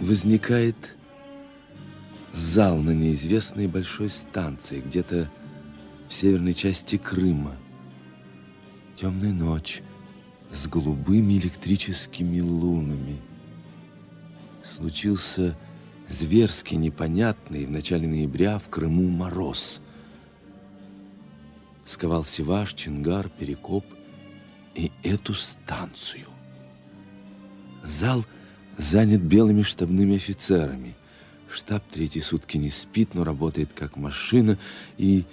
возникает зал на неизвестной большой станции, где-то в северной части Крыма. Темная ночь с голубыми электрическими лунами. Случился зверски непонятный в начале ноября в Крыму мороз. Сковал Севаш, Чингар, Перекоп и эту станцию. Зал занят белыми штабными офицерами. Штаб третьи сутки не спит, но работает как машина, и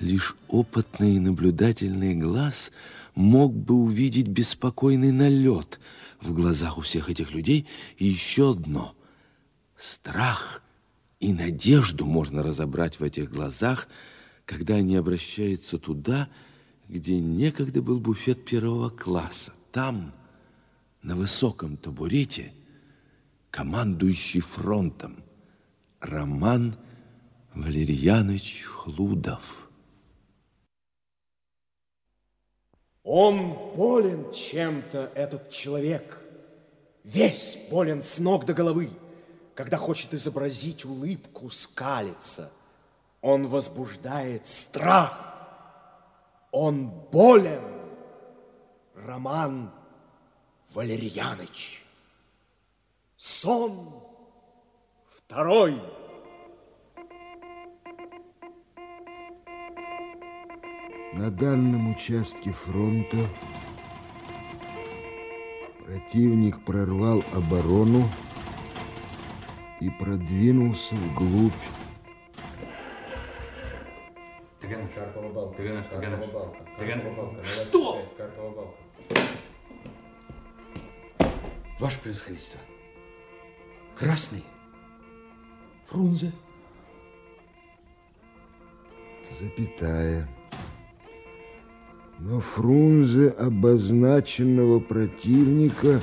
лишь опытный и наблюдательный глаз мог бы увидеть беспокойный налет в глазах у всех этих людей и еще одно – Страх и надежду можно разобрать в этих глазах, когда они обращаются туда, где некогда был буфет первого класса. Там, на высоком табурете, командующий фронтом Роман Валерьянович Хлудов. Он болен чем-то, этот человек. Весь болен с ног до головы когда хочет изобразить улыбку, скалится. Он возбуждает страх. Он болен. Роман Валерьяныч. Сон второй. На данном участке фронта противник прорвал оборону и продвинулся вглубь. Таганаш. Таганаш, Таганаш. Таганаш. Что? Ваше превосходительство. Красный. Фрунзе. Запятая. Но Фрунзе обозначенного противника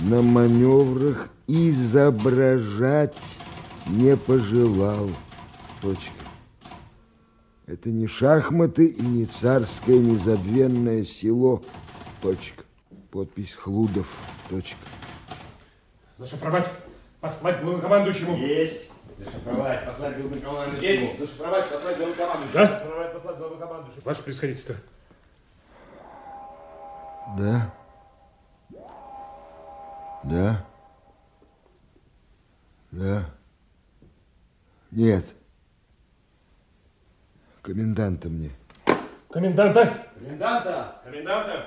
на маневрах изображать не пожелал. Точка. Это не шахматы и не царское незабвенное село. Точка. Подпись Хлудов. Точка. Зашифровать, послать главнокомандующему. Есть. Зашифровать, послать главнокомандующему. Есть. Зашифровать, послать главнокомандующему. Да? Зашифровать, послать главнокомандующему. Ваше происходительство. Да. Да. Да. Нет. Коменданта мне. Коменданта? Коменданта! Коменданта?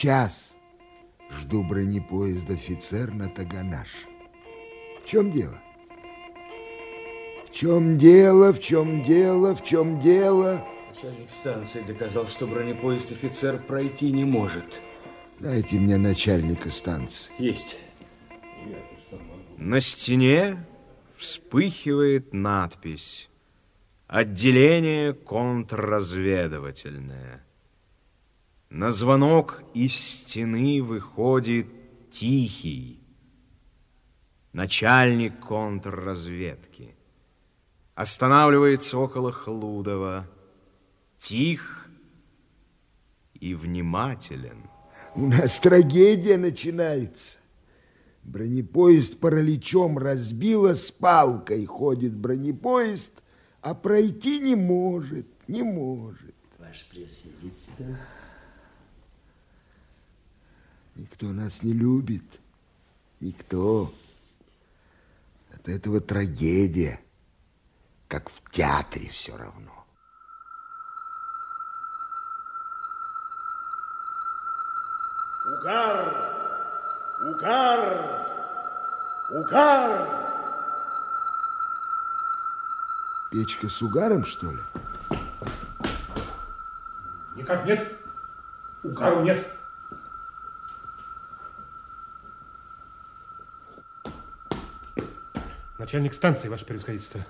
Час жду бронепоезд офицер на Таганаш. В чем дело? В чем дело, в чем дело, в чем дело? Начальник станции доказал, что бронепоезд офицер пройти не может. Дайте мне начальника станции. Есть. На стене вспыхивает надпись «Отделение контрразведывательное». На звонок из стены выходит Тихий, начальник контрразведки. Останавливается около Хлудова, тих и внимателен. У нас трагедия начинается. Бронепоезд параличом разбило, с палкой ходит бронепоезд, а пройти не может, не может. Ваше превосходительство. Никто нас не любит, никто. От этого трагедия, как в театре все равно. Угар! Угар! Угар! Печка с угаром, что ли? Никак нет. Угару нет. Начальник станции, ваше превосходительство.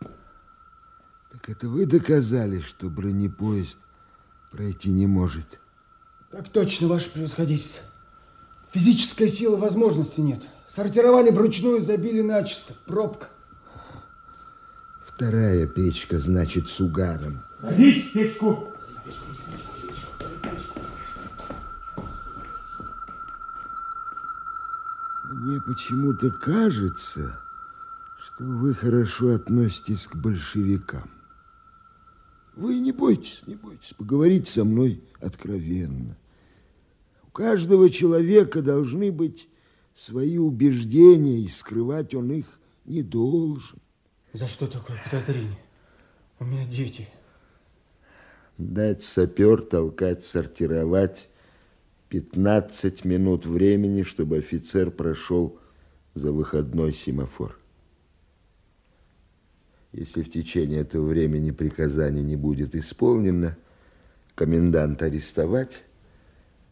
Так это вы доказали, что бронепоезд пройти не может? Так точно, ваше превосходительство. Физической силы возможности нет. Сортировали вручную, забили начисто. Пробка. Вторая печка, значит, с угаром. Залить печку! Почему-то кажется, что вы хорошо относитесь к большевикам. Вы не бойтесь, не бойтесь, поговорить со мной откровенно. У каждого человека должны быть свои убеждения, и скрывать он их не должен. За что такое подозрение? У меня дети. Дать сапер, толкать, сортировать. 15 минут времени, чтобы офицер прошел за выходной семафор. Если в течение этого времени приказание не будет исполнено, комендант арестовать,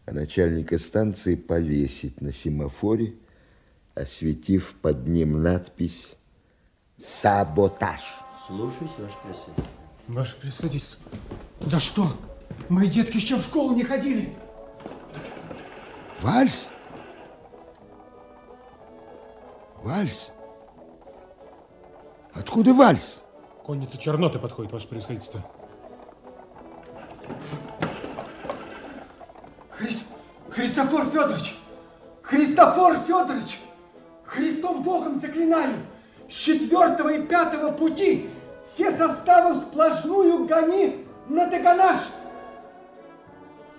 а начальника станции повесить на семафоре, осветив под ним надпись «Саботаж». Слушаюсь, ваше присутствие. Ваше происходительство. За что? Мои детки еще в школу не ходили. Вальс? Вальс? Откуда вальс? Конница Черноты подходит, ваше превосходительство. Хрис... Христофор Федорович! Христофор Федорович! Христом Богом заклинаю! С четвертого и пятого пути все составы сплошную гони на Таганаш!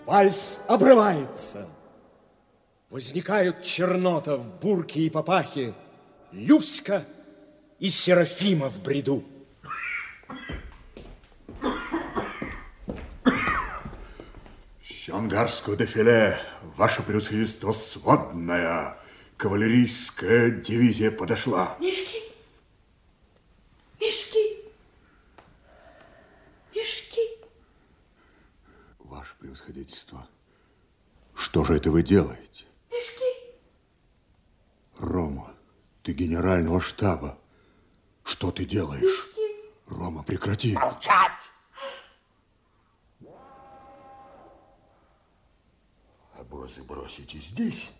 Вальс обрывается. Возникают Чернотов, Бурки и Папахи, Люська и Серафима в бреду. Щангарское дефиле, ваше превосходительство, сводная кавалерийская дивизия подошла. Мешки! Мешки! Мешки! Ваше превосходительство, что же это вы делаете? Рома, ты генерального штаба. Что ты делаешь? Рома, прекрати. Молчать! Обозы бросите здесь,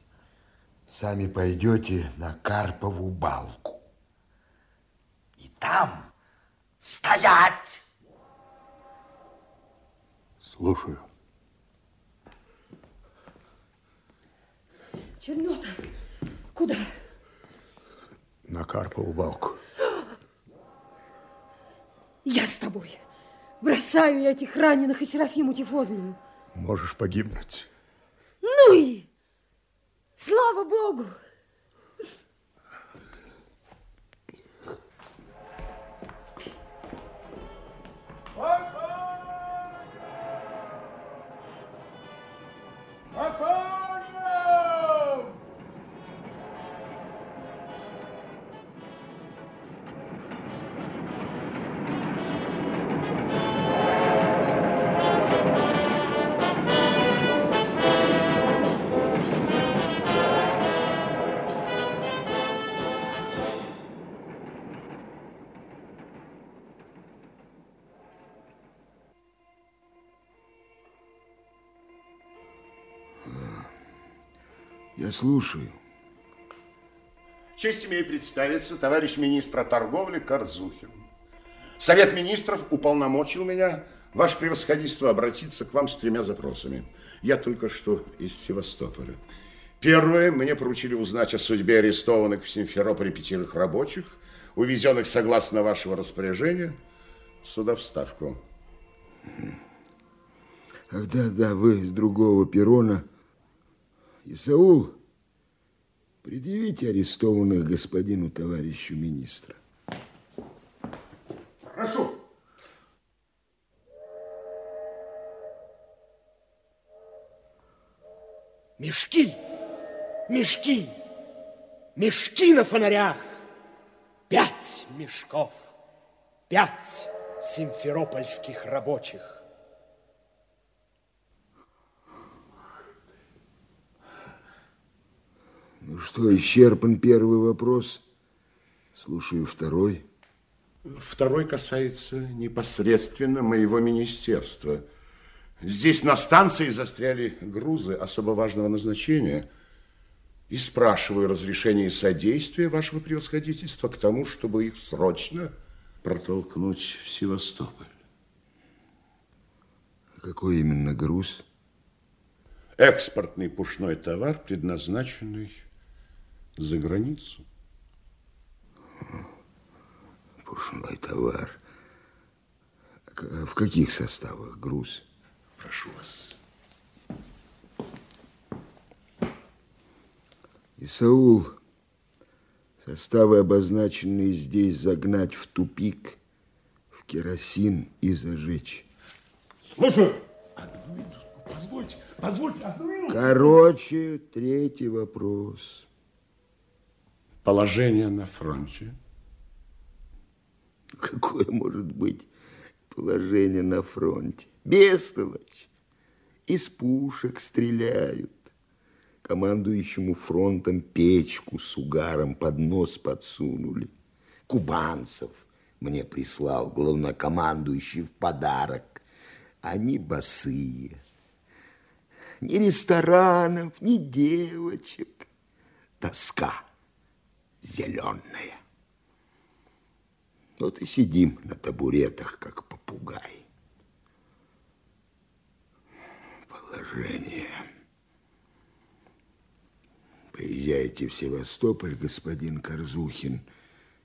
сами пойдете на Карпову балку. И там стоять! Слушаю. Чернота, куда? На Карпову балку. Я с тобой. Бросаю я этих раненых и Серафиму Тифозную. Можешь погибнуть. Ну и слава Богу! Я слушаю. Честь имею представиться, товарищ министра торговли Корзухин. Совет министров уполномочил меня, ваше превосходительство, обратиться к вам с тремя запросами. Я только что из Севастополя. Первое, мне поручили узнать о судьбе арестованных в Симферополе пятерых рабочих, увезенных согласно вашего распоряжения сюда в Ставку. Ах, да, да, вы с другого перрона. Исаул, предъявите арестованных господину товарищу министра. Прошу. Мешки! Мешки! Мешки на фонарях! Пять мешков! Пять симферопольских рабочих! Ну что, исчерпан первый вопрос. Слушаю второй. Второй касается непосредственно моего министерства. Здесь на станции застряли грузы особо важного назначения. И спрашиваю разрешение и содействие вашего превосходительства к тому, чтобы их срочно протолкнуть в Севастополь. А какой именно груз? Экспортный пушной товар, предназначенный за границу. Пушной товар. А в каких составах груз? Прошу вас. Исаул, составы, обозначенные здесь, загнать в тупик, в керосин и зажечь. Слушаю. Одну минутку, позвольте, позвольте, одну минутку. Короче, третий вопрос. Положение на фронте. Какое может быть положение на фронте? Бестолочь. Из пушек стреляют. Командующему фронтом печку с угаром под нос подсунули. Кубанцев мне прислал главнокомандующий в подарок. Они босые. Ни ресторанов, ни девочек. Тоска зеленая. Вот и сидим на табуретах, как попугай. Положение. Поезжайте в Севастополь, господин Корзухин,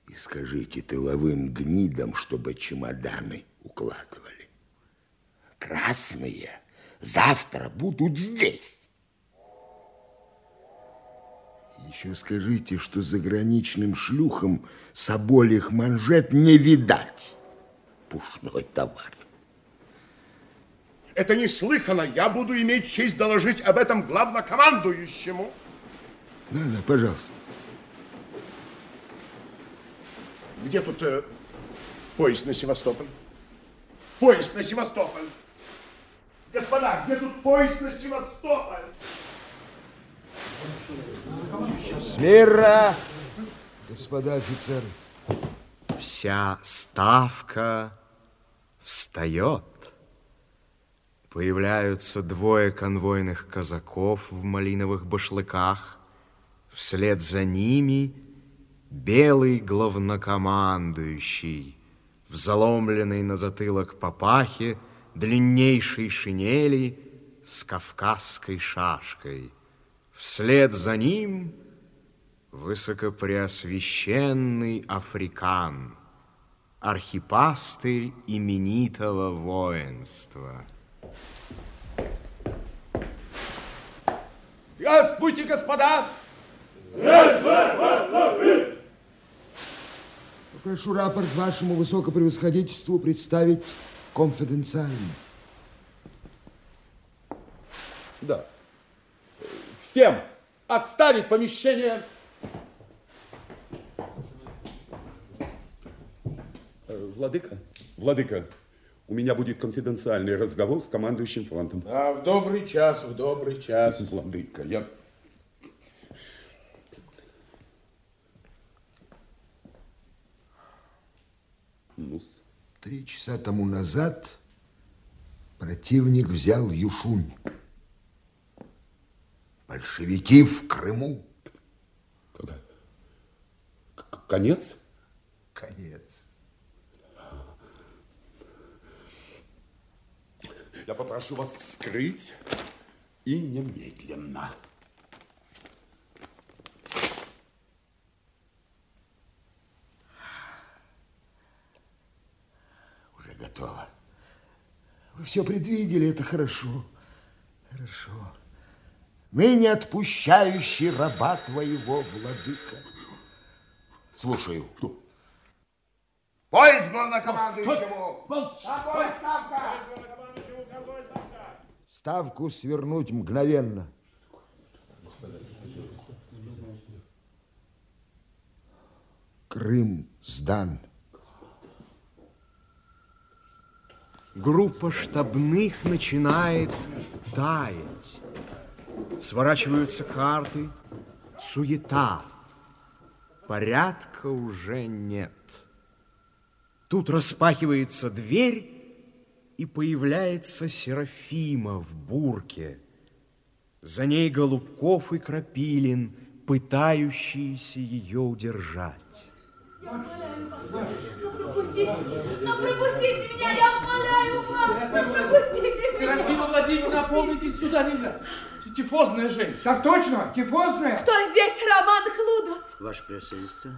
и скажите тыловым гнидам, чтобы чемоданы укладывали. Красные завтра будут здесь. Еще скажите, что заграничным шлюхам соболих манжет не видать. Пушной товар. Это неслыханно. Я буду иметь честь доложить об этом главнокомандующему. Да, да, пожалуйста. Где тут э, поезд на Севастополь? Поезд на Севастополь. Господа, где тут поезд на Севастополь? Смирно, господа офицеры. Вся ставка встает. Появляются двое конвойных казаков в малиновых башлыках. Вслед за ними белый главнокомандующий в заломленной на затылок папахе длиннейшей шинели с кавказской шашкой. Вслед за ним высокопреосвященный африкан, архипастырь именитого воинства. Здравствуйте, господа! Прошу рапорт вашему высокопревосходительству представить конфиденциально. Да. Всем оставить помещение. Э, Владыка, Владыка, у меня будет конфиденциальный разговор с командующим фронтом. А в добрый час, в добрый час. Владыка, я... ну -с. Три часа тому назад противник взял Юшунь. Большевики в Крыму. Конец? Конец. Я попрошу вас вскрыть и немедленно. Уже готово. Вы все предвидели, это хорошо. Хорошо. Ныне отпущающий раба твоего, владыка. Слушаю. Что? Поезд главнокомандующему! Огонь, ставка! Ставку свернуть мгновенно. Крым сдан. Группа штабных начинает таять. Сворачиваются карты, суета. Порядка уже нет. Тут распахивается дверь, и появляется Серафима в бурке. За ней Голубков и Крапилин, пытающиеся ее удержать. Я умоляю вас. Ну, пропустите. Ну, пропустите меня, я умоляю вас. Ну, пропустите меня. Серафима Владимировна, опомнитесь, сюда нельзя. Тифозная женщина. Так точно, тифозная. Кто здесь Роман Хлудов? Ваше превосходительство.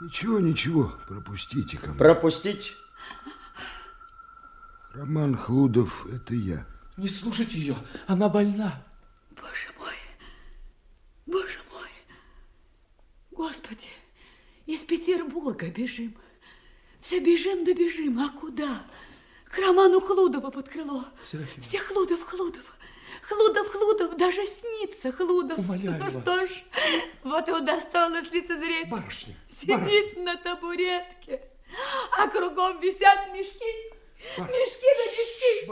Ничего, ничего, пропустите ко мне. Пропустить? Роман Хлудов, это я. Не слушайте ее, она больна. Боже мой, боже мой. Господи, из Петербурга бежим. Все бежим да бежим, а куда? К Роману Хлудова под крыло. Серафима. Все Хлудов, Хлудов. Хлудов, Хлудов, даже снится Хлудов. Умоляю ну вас. что ж, вот и удостоилась лицезреть. Барышня, Сидит на табуретке, а кругом висят мешки. Мешки да мешки.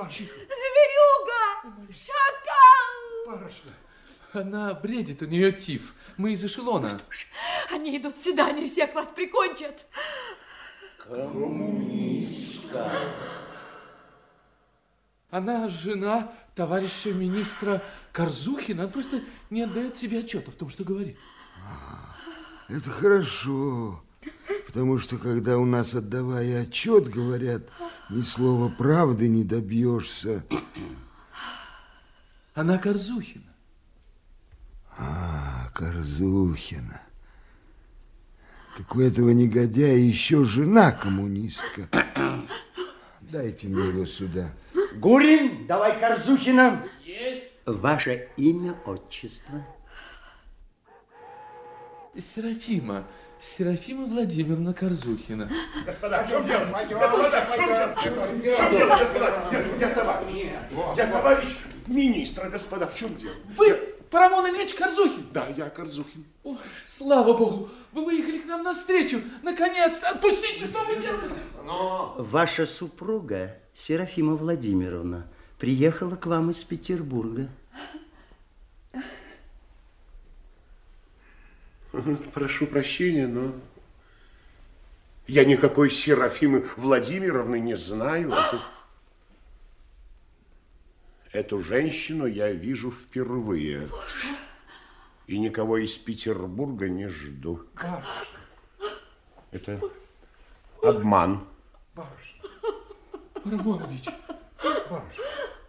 Зверюга, шакал. Барышня. Она бредит, у нее тиф. Мы из эшелона. Они идут сюда, они всех вас прикончат. Коммунистка. Она жена товарища министра Корзухина. Она просто не отдает себе отчета в том, что говорит. Это хорошо, потому что когда у нас, отдавая отчет, говорят, ни слова правды не добьешься. Она Корзухина. А, Корзухина. Так у этого негодяя еще жена коммунистка. Дайте мне его сюда. Гурин, давай Корзухина. Есть. Ваше имя, отчество. Серафима. Серафима Владимировна Корзухина. Господа, в чем дело? Господа, в чем дело? В чем дело, господа? Я, я товарищ. Я товарищ министра, господа, в чем дело? Вы Парамон Ильич Корзухин? Да, я Корзухин. Ой, слава богу, вы выехали к нам навстречу. Наконец-то. Отпустите, что вы делаете? Ваша супруга, Серафима Владимировна, приехала к вам из Петербурга. Прошу прощения, но я никакой Серафимы Владимировны не знаю. Эту, эту женщину я вижу впервые. И никого из Петербурга не жду. Это обман. Парамон Ильич.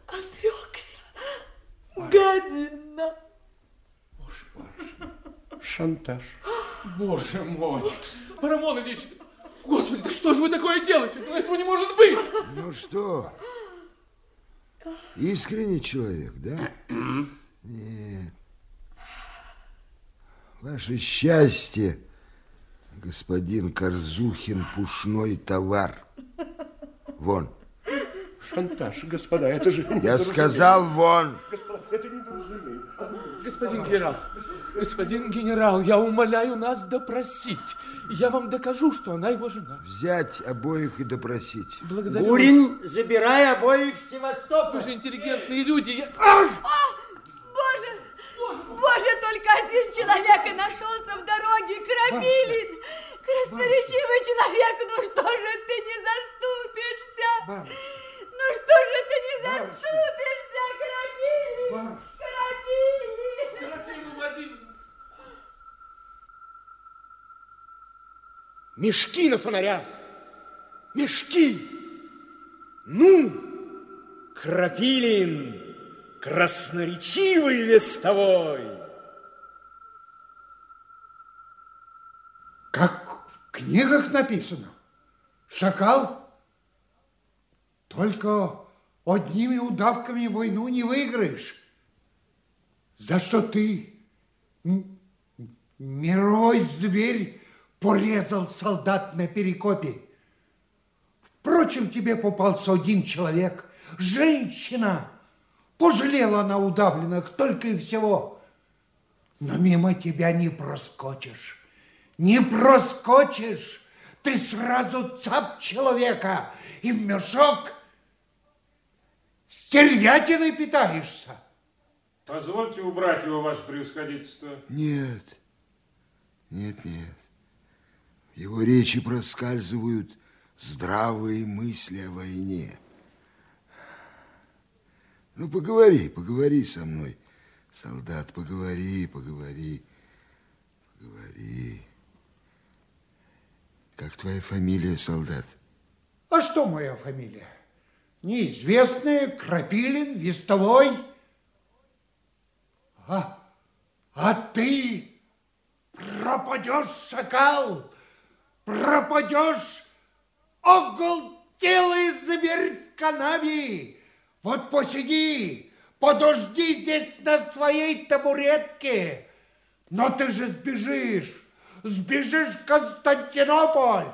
Отрекся. Гадина. Шантаж. Боже мой. Парамон Ильич, господи, да что же вы такое делаете? Ну, этого не может быть. Ну что, искренний человек, да? Нет. Ваше счастье, господин Корзухин, пушной товар. Вон. Шантаж, господа, это же... Я сказал, вон. Господа, это недоразумение. Господин генерал, господин генерал, я умоляю нас допросить. Я вам докажу, что она его жена. Взять обоих и допросить. Благодарю Гурин, забирай обоих в вас. Севастополь. Вы же интеллигентные люди. Я... Боже, боже, только один человек и нашелся в дороге. Крапилин, красноречивый человек, ну что же ты не заступишься? Ну что же ты не заступишься, Крапилин? Крапилин! Серафима Владимировна. Мешки на фонарях. Мешки. Ну, Крапилин, красноречивый вестовой. Как в книгах написано. Шакал. Только одними удавками войну не выиграешь. За что ты, мировой зверь, порезал солдат на перекопе. Впрочем, тебе попался один человек, женщина. Пожалела она удавленных только и всего. Но мимо тебя не проскочишь. Не проскочишь. Ты сразу цап человека и в мешок стервятиной питаешься. Позвольте убрать его, ваше превосходительство. Нет, нет, нет. Его речи проскальзывают здравые мысли о войне. Ну, поговори, поговори со мной, солдат, поговори, поговори, поговори. Как твоя фамилия, солдат? А что моя фамилия? Неизвестная, Крапилин, Вестовой. А, а ты пропадешь, шакал, пропадешь, оголтелый зверь в канаве. Вот посиди, подожди здесь на своей табуретке. Но ты же сбежишь, сбежишь в Константинополь.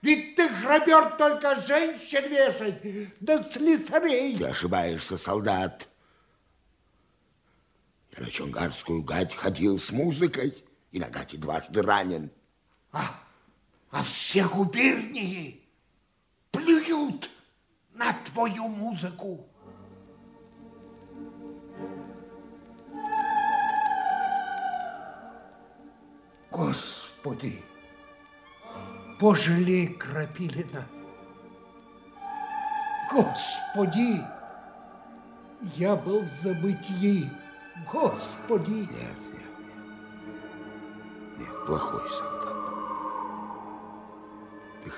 Ведь ты храбер только женщин вешать, да слесарей. Ты ошибаешься, солдат. Я на Чонгарскую гать ходил с музыкой и на гате дважды ранен. А, а все губернии плюют на твою музыку. Господи, пожалей Крапилина. Господи, я был в забытии. Господи. Нет, нет, нет. Нет, плохой солдат.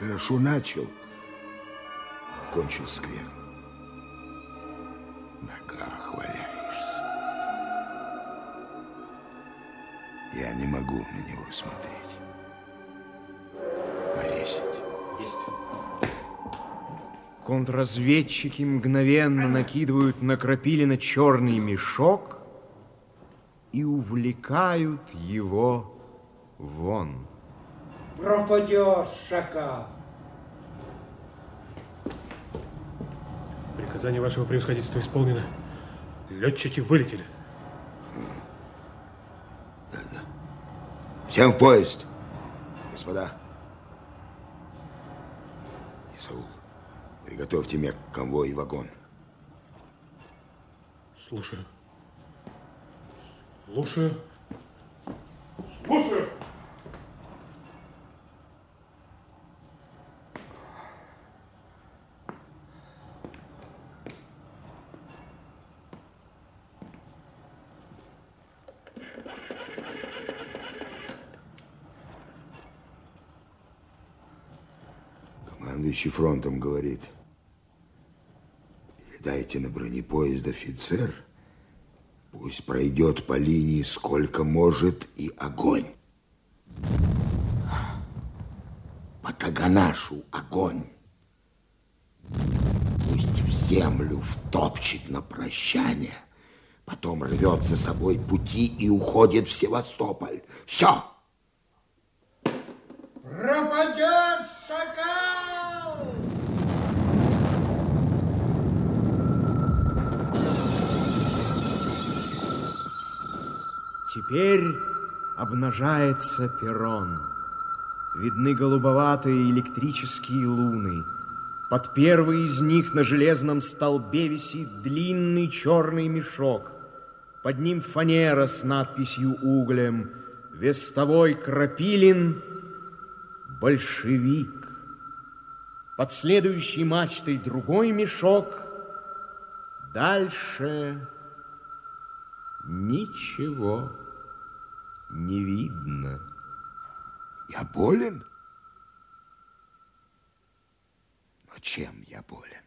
Хорошо начал, а кончил скверно. В ногах валяешься. Я не могу на него смотреть. Повесить. Есть. Контрразведчики мгновенно накидывают на Крапилина черный мешок и увлекают его вон. Пропадешь, шакал. Приказание вашего превосходительства исполнено. Летчики вылетели. Всем в поезд, господа. Исаул, приготовьте мне конвой и вагон. Слушаю. Слушаю. Слушаю. Командующий фронтом говорит, передайте на бронепоезд офицер, пусть пройдет по линии сколько может и огонь. По Таганашу огонь. Пусть в землю втопчет на прощание, потом рвет за собой пути и уходит в Севастополь. Все. Пропадешь, шакал! Теперь обнажается перрон. Видны голубоватые электрические луны. Под первой из них на железном столбе висит длинный черный мешок. Под ним фанера с надписью углем «Вестовой Крапилин, большевик». Под следующей мачтой другой мешок. Дальше ничего не видно. Я болен? Но чем я болен?